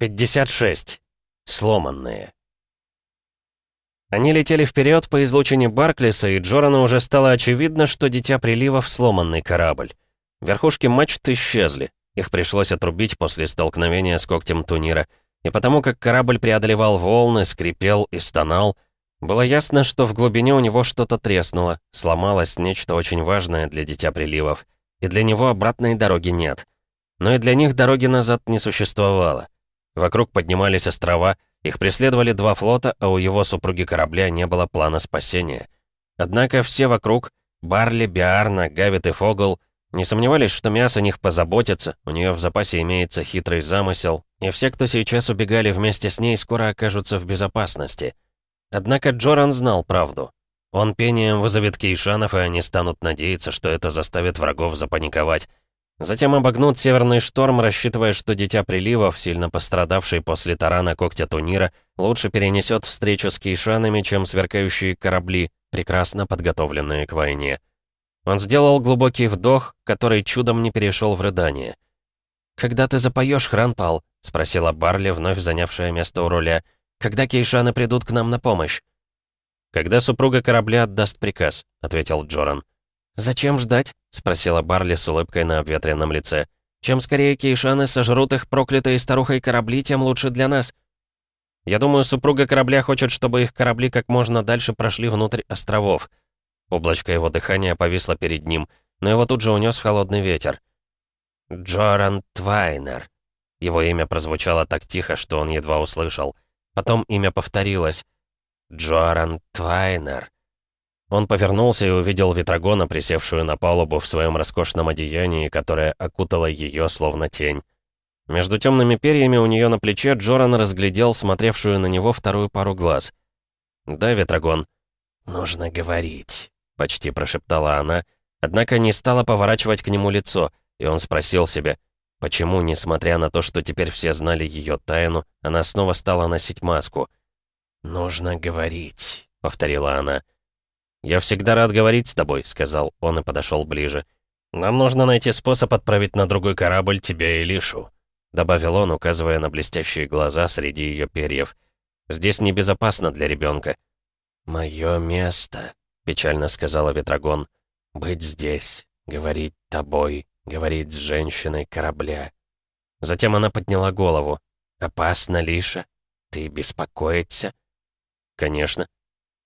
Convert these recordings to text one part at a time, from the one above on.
56. Сломанные. Они летели вперед по излучине Барклиса, и Джорану уже стало очевидно, что Дитя прилива в — сломанный корабль. Верхушки мачт исчезли. Их пришлось отрубить после столкновения с когтем Тунира. И потому как корабль преодолевал волны, скрипел и стонал, было ясно, что в глубине у него что-то треснуло, сломалось нечто очень важное для Дитя Приливов. И для него обратной дороги нет. Но и для них дороги назад не существовало. Вокруг поднимались острова, их преследовали два флота, а у его супруги корабля не было плана спасения. Однако все вокруг, Барли, Биарна, Гавит и Фогл, не сомневались, что Миас о них позаботится, у нее в запасе имеется хитрый замысел, и все, кто сейчас убегали вместе с ней, скоро окажутся в безопасности. Однако Джоран знал правду. Он пением вызовет кейшанов, и они станут надеяться, что это заставит врагов запаниковать. Затем обогнут северный шторм, рассчитывая, что Дитя Приливов, сильно пострадавший после тарана когтя Тунира, лучше перенесет встречу с кейшанами, чем сверкающие корабли, прекрасно подготовленные к войне. Он сделал глубокий вдох, который чудом не перешел в рыдание. «Когда ты запоешь, Хранпал?» — спросила Барли, вновь занявшая место у руля. «Когда кейшаны придут к нам на помощь?» «Когда супруга корабля отдаст приказ», — ответил Джоран. «Зачем ждать?» — спросила Барли с улыбкой на обветренном лице. «Чем скорее кейшаны сожрут их проклятые старухой корабли, тем лучше для нас. Я думаю, супруга корабля хочет, чтобы их корабли как можно дальше прошли внутрь островов». Облачко его дыхания повисло перед ним, но его тут же унес холодный ветер. «Джоран Твайнер». Его имя прозвучало так тихо, что он едва услышал. Потом имя повторилось. «Джоран Твайнер». Он повернулся и увидел Витрагона, присевшую на палубу в своем роскошном одеянии, которое окутало ее словно тень. Между темными перьями у нее на плече Джоран разглядел смотревшую на него вторую пару глаз. «Да, Ветрогон?» «Нужно говорить», — почти прошептала она, однако не стала поворачивать к нему лицо, и он спросил себя, почему, несмотря на то, что теперь все знали ее тайну, она снова стала носить маску. «Нужно говорить», — повторила она. «Я всегда рад говорить с тобой», — сказал он и подошел ближе. «Нам нужно найти способ отправить на другой корабль тебя и Лишу», — добавил он, указывая на блестящие глаза среди ее перьев. «Здесь небезопасно для ребенка». «Мое место», — печально сказала Ветрогон. «Быть здесь, говорить тобой, говорить с женщиной корабля». Затем она подняла голову. «Опасно, Лиша? Ты беспокоиться?» «Конечно.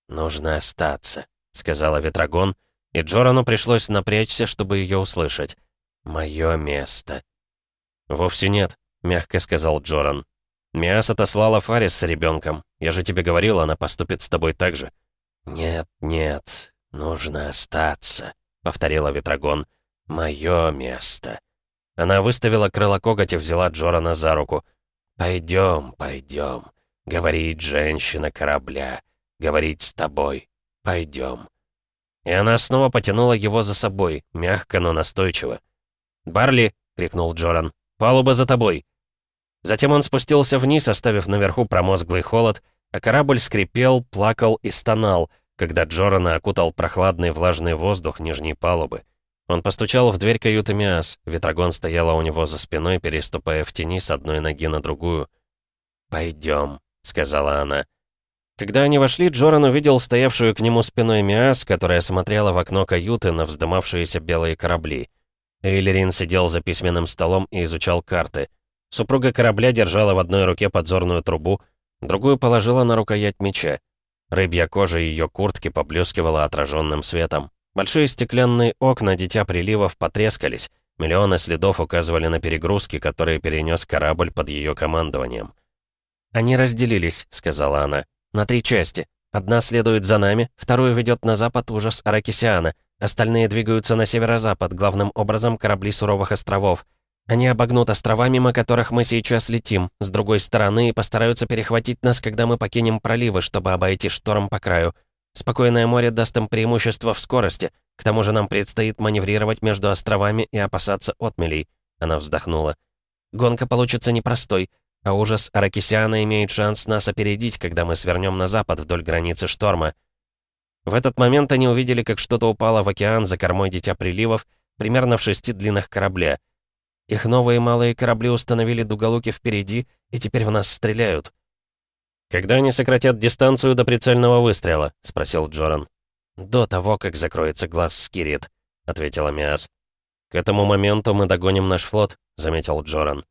Нужно остаться». — сказала Ветрогон, и Джорану пришлось напрячься, чтобы ее услышать. «Мое место». «Вовсе нет», — мягко сказал Джоран. «Миас отослала Фарис с ребенком. Я же тебе говорил, она поступит с тобой так же». «Нет, нет, нужно остаться», — повторила Ветрогон. «Мое место». Она выставила крыло коготь и взяла Джорана за руку. «Пойдем, пойдем. Говорит женщина корабля. говорит с тобой. Пойдем. И она снова потянула его за собой, мягко, но настойчиво. «Барли!» — крикнул Джоран. «Палуба за тобой!» Затем он спустился вниз, оставив наверху промозглый холод, а корабль скрипел, плакал и стонал, когда Джорана окутал прохладный влажный воздух нижней палубы. Он постучал в дверь каюты Миас, Ветрогон стояла у него за спиной, переступая в тени с одной ноги на другую. «Пойдем», — сказала она. Когда они вошли, Джоран увидел стоявшую к нему спиной Миас, которая смотрела в окно каюты на вздымавшиеся белые корабли. Эйлерин сидел за письменным столом и изучал карты. Супруга корабля держала в одной руке подзорную трубу, другую положила на рукоять меча. Рыбья кожа ее куртки поблескивала отраженным светом. Большие стеклянные окна Дитя Приливов потрескались. Миллионы следов указывали на перегрузки, которые перенес корабль под ее командованием. «Они разделились», — сказала она на три части. Одна следует за нами, вторую ведет на запад ужас Аракисиана. Остальные двигаются на северо-запад, главным образом корабли суровых островов. Они обогнут острова, мимо которых мы сейчас летим, с другой стороны, и постараются перехватить нас, когда мы покинем проливы, чтобы обойти шторм по краю. Спокойное море даст им преимущество в скорости. К тому же нам предстоит маневрировать между островами и опасаться отмелей. Она вздохнула. Гонка получится непростой — а ужас Аракисиана имеет шанс нас опередить, когда мы свернем на запад вдоль границы шторма. В этот момент они увидели, как что-то упало в океан за кормой Дитя Приливов, примерно в шести длинных корабле. Их новые малые корабли установили дуголуки впереди, и теперь в нас стреляют. «Когда они сократят дистанцию до прицельного выстрела?» — спросил Джоран. «До того, как закроется глаз Скирит», — ответила Миас. «К этому моменту мы догоним наш флот», — заметил Джоран.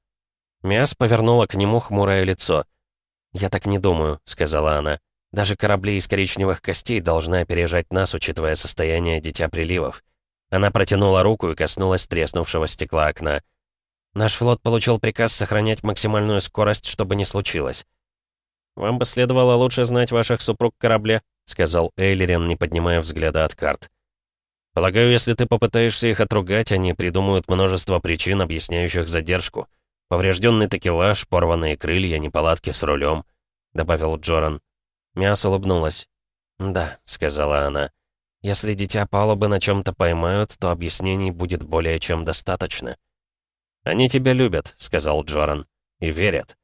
Миас повернула к нему хмурое лицо. «Я так не думаю», — сказала она. «Даже корабли из коричневых костей должны опережать нас, учитывая состояние Дитя Приливов». Она протянула руку и коснулась треснувшего стекла окна. «Наш флот получил приказ сохранять максимальную скорость, чтобы не случилось». «Вам бы следовало лучше знать ваших супруг корабля», — сказал Эйлерин, не поднимая взгляда от карт. «Полагаю, если ты попытаешься их отругать, они придумают множество причин, объясняющих задержку». «Поврежденный такелаж, порванные крылья, неполадки с рулем», — добавил Джоран. Мяс улыбнулась. «Да», — сказала она. «Если дитя палубы на чем-то поймают, то объяснений будет более чем достаточно». «Они тебя любят», — сказал Джоран. «И верят».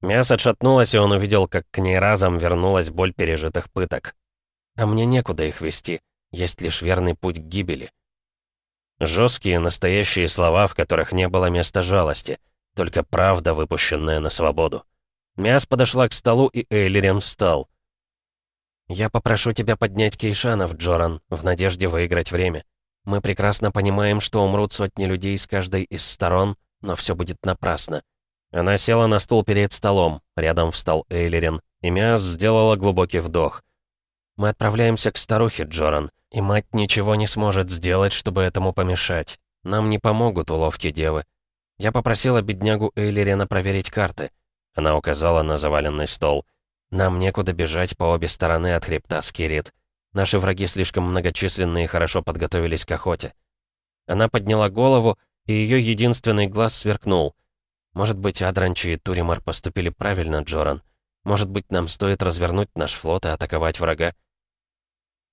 Мясо отшатнулось, и он увидел, как к ней разом вернулась боль пережитых пыток. «А мне некуда их вести. Есть лишь верный путь к гибели». Жесткие, настоящие слова, в которых не было места жалости — только правда, выпущенная на свободу. Миас подошла к столу, и Эйлерен встал. «Я попрошу тебя поднять Кейшанов, Джоран, в надежде выиграть время. Мы прекрасно понимаем, что умрут сотни людей с каждой из сторон, но все будет напрасно». Она села на стул перед столом, рядом встал Эйлерин, и Миас сделала глубокий вдох. «Мы отправляемся к старухе, Джоран, и мать ничего не сможет сделать, чтобы этому помешать. Нам не помогут уловки девы. Я попросила беднягу Эйлерена проверить карты. Она указала на заваленный стол. Нам некуда бежать по обе стороны от хребта Скирит. Наши враги слишком многочисленны и хорошо подготовились к охоте. Она подняла голову, и ее единственный глаз сверкнул. Может быть, Адранчи и Туримар поступили правильно, Джоран. Может быть, нам стоит развернуть наш флот и атаковать врага.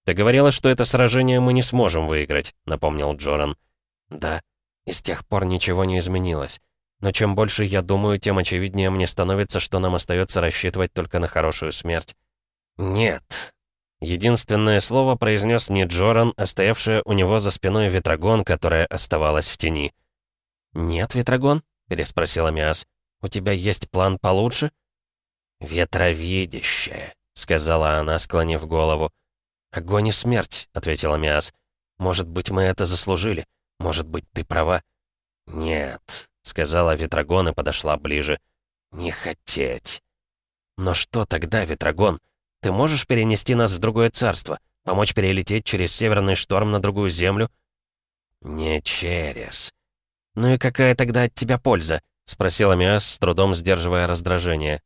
«Ты говорила, что это сражение мы не сможем выиграть», — напомнил Джоран. «Да», и с тех пор ничего не изменилось. Но чем больше я думаю, тем очевиднее мне становится, что нам остается рассчитывать только на хорошую смерть. «Нет». Единственное слово произнес не Джоран, а стоявшая у него за спиной Ветрогон, которая оставалась в тени. «Нет, Ветрогон?» — переспросила Миас. «У тебя есть план получше?» «Ветровидящее», — сказала она, склонив голову. «Огонь и смерть», — ответила Миас. «Может быть, мы это заслужили». Может быть, ты права?» «Нет», — сказала Ветрогон и подошла ближе. «Не хотеть». «Но что тогда, Ветрогон? Ты можешь перенести нас в другое царство? Помочь перелететь через северный шторм на другую землю?» «Не через». «Ну и какая тогда от тебя польза?» — спросила Миас, с трудом сдерживая раздражение.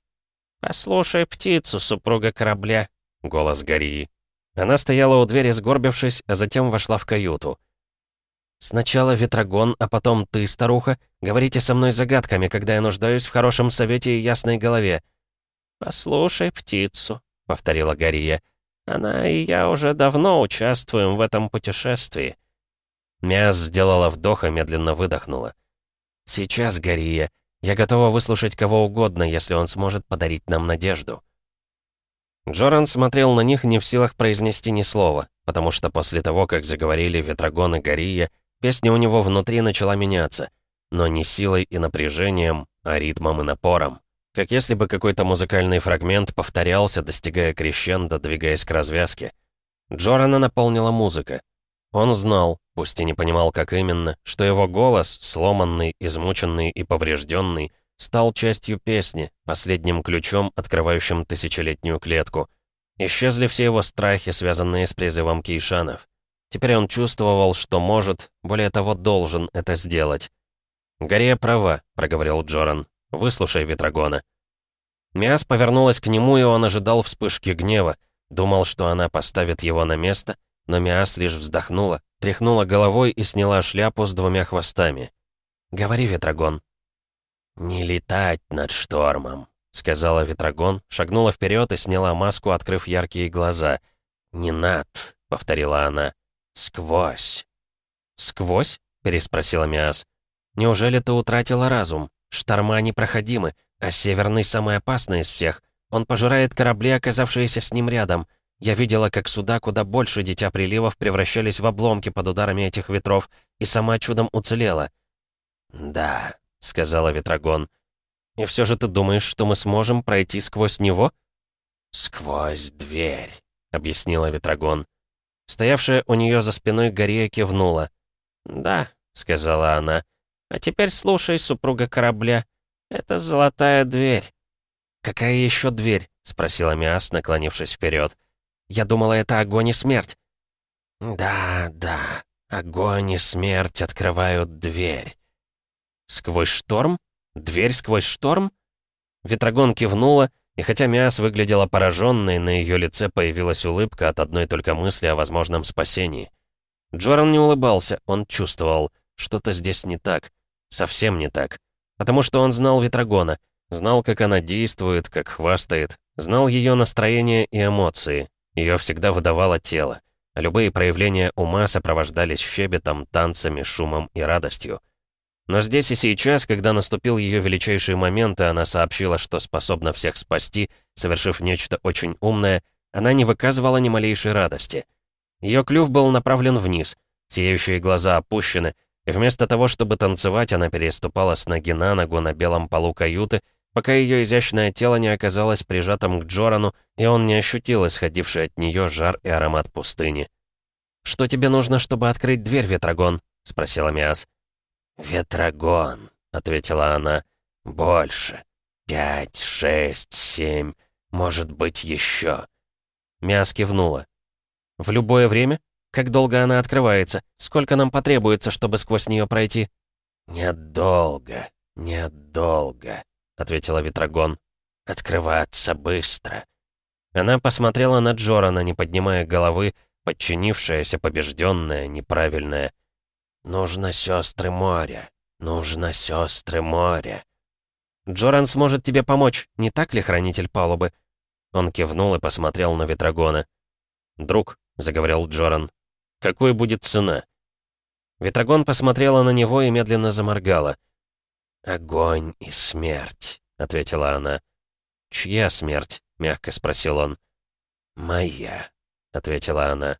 А «Послушай птицу, супруга корабля», — голос Гории. Она стояла у двери, сгорбившись, а затем вошла в каюту. «Сначала Ветрогон, а потом ты, старуха, говорите со мной загадками, когда я нуждаюсь в хорошем совете и ясной голове». «Послушай птицу», — повторила Гария. «Она и я уже давно участвуем в этом путешествии». Мяс сделала вдох и медленно выдохнула. «Сейчас, Гария, я готова выслушать кого угодно, если он сможет подарить нам надежду». Джоран смотрел на них не в силах произнести ни слова, потому что после того, как заговорили Ветрогон и Гория, Песня у него внутри начала меняться, но не силой и напряжением, а ритмом и напором. Как если бы какой-то музыкальный фрагмент повторялся, достигая крещендо, двигаясь к развязке. Джорана наполнила музыка. Он знал, пусть и не понимал, как именно, что его голос, сломанный, измученный и поврежденный, стал частью песни, последним ключом, открывающим тысячелетнюю клетку. Исчезли все его страхи, связанные с призывом кейшанов. Теперь он чувствовал, что может, более того, должен это сделать. «Горе права», — проговорил Джоран. «Выслушай Ветрогона». Миас повернулась к нему, и он ожидал вспышки гнева. Думал, что она поставит его на место, но Миас лишь вздохнула, тряхнула головой и сняла шляпу с двумя хвостами. «Говори, Ветрогон». «Не летать над штормом», — сказала Ветрогон, шагнула вперед и сняла маску, открыв яркие глаза. «Не над», — повторила она. «Сквозь». «Сквозь?» — переспросила Миас. «Неужели ты утратила разум? Шторма непроходимы, а Северный самый опасный из всех. Он пожирает корабли, оказавшиеся с ним рядом. Я видела, как суда куда больше дитя приливов превращались в обломки под ударами этих ветров, и сама чудом уцелела». «Да», — сказала Ветрогон. «И все же ты думаешь, что мы сможем пройти сквозь него?» «Сквозь дверь», — объяснила Ветрогон. Стоявшая у нее за спиной Гория кивнула. «Да», — сказала она, — «а теперь слушай, супруга корабля. Это золотая дверь». «Какая еще дверь?» — спросила Миас, наклонившись вперед. «Я думала, это огонь и смерть». «Да, да, огонь и смерть открывают дверь». «Сквозь шторм? Дверь сквозь шторм?» Ветрогон кивнула, — и хотя Миас выглядела пораженной, на ее лице появилась улыбка от одной только мысли о возможном спасении. Джоран не улыбался, он чувствовал, что-то здесь не так, совсем не так. Потому что он знал Ветрогона, знал, как она действует, как хвастает, знал ее настроение и эмоции, ее всегда выдавало тело. А любые проявления ума сопровождались щебетом, танцами, шумом и радостью. Но здесь и сейчас, когда наступил ее величайший момент, и она сообщила, что способна всех спасти, совершив нечто очень умное, она не выказывала ни малейшей радости. Ее клюв был направлен вниз, сияющие глаза опущены, и вместо того, чтобы танцевать, она переступала с ноги на ногу на белом полу каюты, пока ее изящное тело не оказалось прижатым к Джорану, и он не ощутил исходивший от нее жар и аромат пустыни. «Что тебе нужно, чтобы открыть дверь, Ветрогон?» — спросила Миас. «Ветрогон», — ответила она, — «больше. Пять, шесть, семь, может быть, еще». Мяс кивнула. «В любое время? Как долго она открывается? Сколько нам потребуется, чтобы сквозь нее пройти?» «Недолго, недолго», — ответила Ветрогон. «Открываться быстро». Она посмотрела на Джорана, не поднимая головы, подчинившаяся, побежденная, неправильная. Нужно сестры моря. Нужно сестры моря. Джоран сможет тебе помочь, не так ли, хранитель палубы? Он кивнул и посмотрел на Ветрогона. «Друг», — заговорил Джоран, — «какой будет цена?» Ветрогон посмотрела на него и медленно заморгала. «Огонь и смерть», — ответила она. «Чья смерть?» — мягко спросил он. «Моя», — ответила она.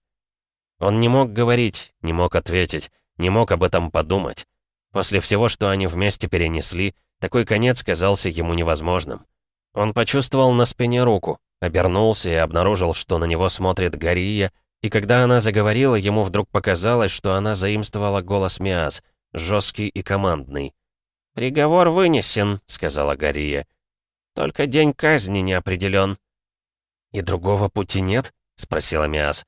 Он не мог говорить, не мог ответить. Не мог об этом подумать. После всего, что они вместе перенесли, такой конец казался ему невозможным. Он почувствовал на спине руку, обернулся и обнаружил, что на него смотрит Гория, и когда она заговорила, ему вдруг показалось, что она заимствовала голос Миас, жесткий и командный. «Приговор вынесен», — сказала Гория. «Только день казни не определен». «И другого пути нет?» — спросила Миас.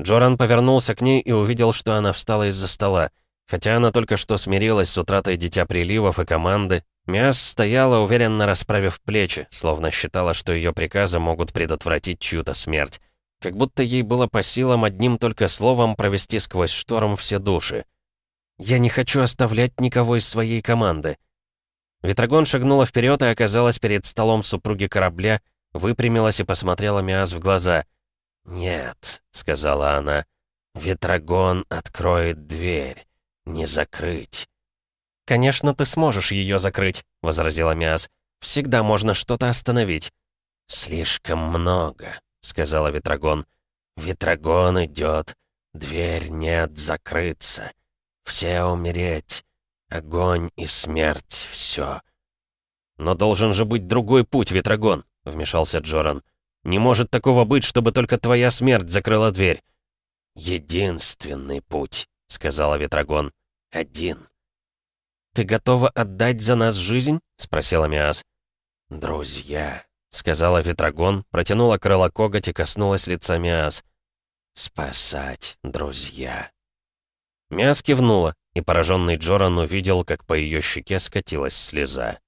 Джоран повернулся к ней и увидел, что она встала из-за стола. Хотя она только что смирилась с утратой Дитя Приливов и команды, Миас стояла, уверенно расправив плечи, словно считала, что ее приказы могут предотвратить чью-то смерть. Как будто ей было по силам одним только словом провести сквозь шторм все души. «Я не хочу оставлять никого из своей команды». Ветрогон шагнула вперед и оказалась перед столом супруги корабля, выпрямилась и посмотрела Миас в глаза — «Нет», — сказала она, — «Ветрогон откроет дверь. Не закрыть». «Конечно, ты сможешь ее закрыть», — возразила Миас. «Всегда можно что-то остановить». «Слишком много», — сказала Ветрогон. «Ветрогон идет. Дверь нет закрыться. Все умереть. Огонь и смерть — все». «Но должен же быть другой путь, Ветрогон», — вмешался Джоран. Не может такого быть, чтобы только твоя смерть закрыла дверь». «Единственный путь», — сказала Ветрогон. «Один». «Ты готова отдать за нас жизнь?» — спросила Миас. «Друзья», — сказала Ветрогон, протянула крыло коготь и коснулась лица Миас. «Спасать, друзья». Миас кивнула, и пораженный Джоран увидел, как по ее щеке скатилась слеза.